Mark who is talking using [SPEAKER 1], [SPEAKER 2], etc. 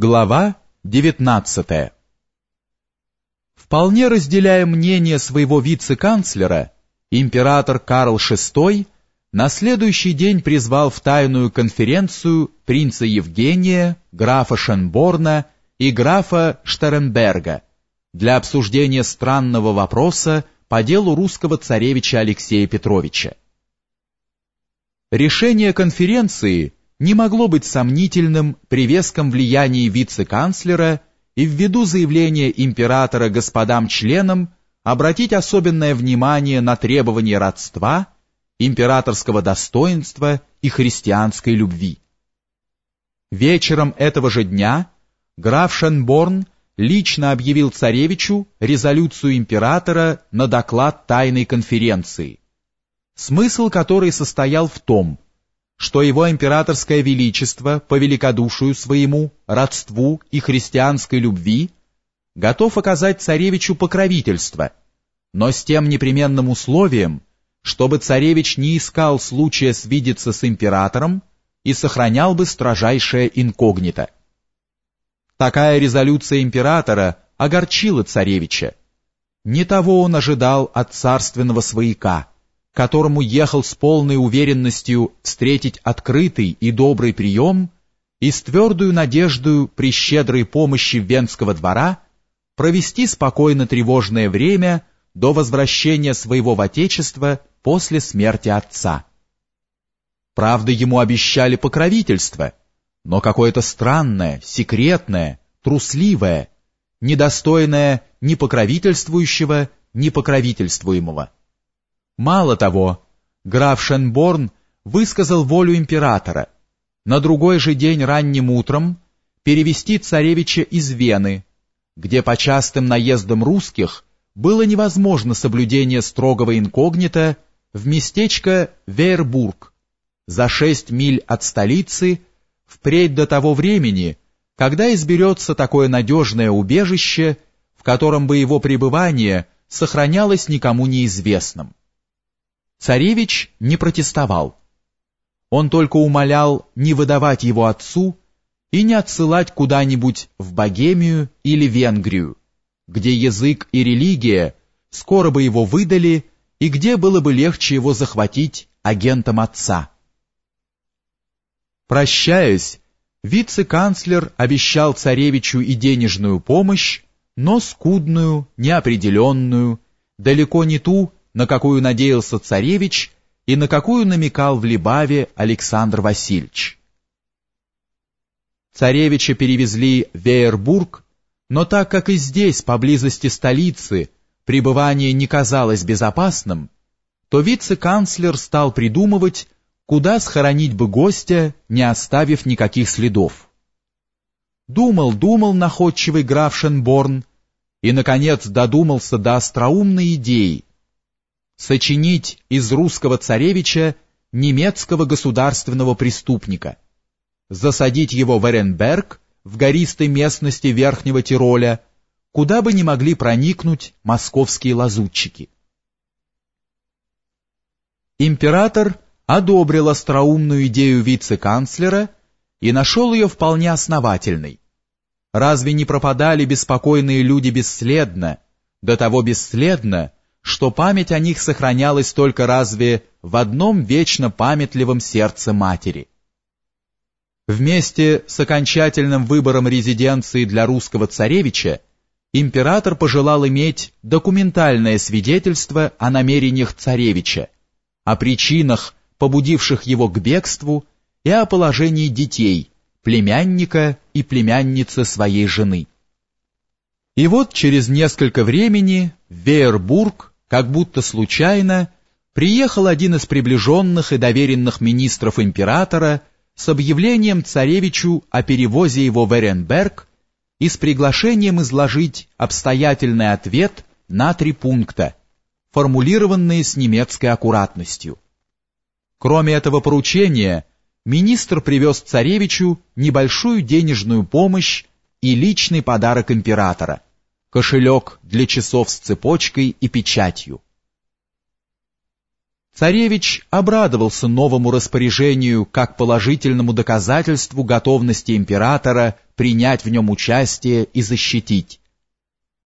[SPEAKER 1] Глава 19 Вполне разделяя мнение своего вице-канцлера, император Карл VI на следующий день призвал в тайную конференцию принца Евгения, графа Шенборна и графа Штеренберга для обсуждения странного вопроса по делу русского царевича Алексея Петровича. Решение конференции – не могло быть сомнительным при веском влиянии вице-канцлера и ввиду заявления императора господам-членам обратить особенное внимание на требования родства, императорского достоинства и христианской любви. Вечером этого же дня граф Шенборн лично объявил царевичу резолюцию императора на доклад тайной конференции, смысл которой состоял в том, что его императорское величество по великодушию своему, родству и христианской любви готов оказать царевичу покровительство, но с тем непременным условием, чтобы царевич не искал случая свидеться с императором и сохранял бы строжайшее инкогнито. Такая резолюция императора огорчила царевича. Не того он ожидал от царственного свояка — которому ехал с полной уверенностью встретить открытый и добрый прием и с твердую надеждою при щедрой помощи Венского двора провести спокойно тревожное время до возвращения своего в Отечество после смерти отца. Правда, ему обещали покровительство, но какое-то странное, секретное, трусливое, недостойное ни покровительствующего, ни покровительствуемого. Мало того, граф Шенборн высказал волю императора на другой же день ранним утром перевести царевича из Вены, где по частым наездам русских было невозможно соблюдение строгого инкогнито в местечко Вейербург, за шесть миль от столицы, впредь до того времени, когда изберется такое надежное убежище, в котором бы его пребывание сохранялось никому неизвестным. Царевич не протестовал. Он только умолял не выдавать его отцу и не отсылать куда-нибудь в Богемию или Венгрию, где язык и религия скоро бы его выдали и где было бы легче его захватить агентом отца. Прощаясь, вице-канцлер обещал царевичу и денежную помощь, но скудную, неопределенную, далеко не ту, на какую надеялся царевич и на какую намекал в Либаве Александр Васильевич. Царевича перевезли в Вейербург, но так как и здесь, поблизости столицы, пребывание не казалось безопасным, то вице-канцлер стал придумывать, куда схоронить бы гостя, не оставив никаких следов. Думал, думал находчивый граф Шенборн и, наконец, додумался до остроумной идеи, сочинить из русского царевича немецкого государственного преступника, засадить его в Эренберг, в гористой местности Верхнего Тироля, куда бы не могли проникнуть московские лазутчики. Император одобрил остроумную идею вице-канцлера и нашел ее вполне основательной. Разве не пропадали беспокойные люди бесследно, до того бесследно, что память о них сохранялась только разве в одном вечно памятливом сердце матери. Вместе с окончательным выбором резиденции для русского царевича император пожелал иметь документальное свидетельство о намерениях царевича, о причинах, побудивших его к бегству, и о положении детей, племянника и племянницы своей жены. И вот через несколько времени Вейербург как будто случайно, приехал один из приближенных и доверенных министров императора с объявлением царевичу о перевозе его в Эренберг и с приглашением изложить обстоятельный ответ на три пункта, формулированные с немецкой аккуратностью. Кроме этого поручения, министр привез царевичу небольшую денежную помощь и личный подарок императора – кошелек для часов с цепочкой и печатью. Царевич обрадовался новому распоряжению как положительному доказательству готовности императора принять в нем участие и защитить.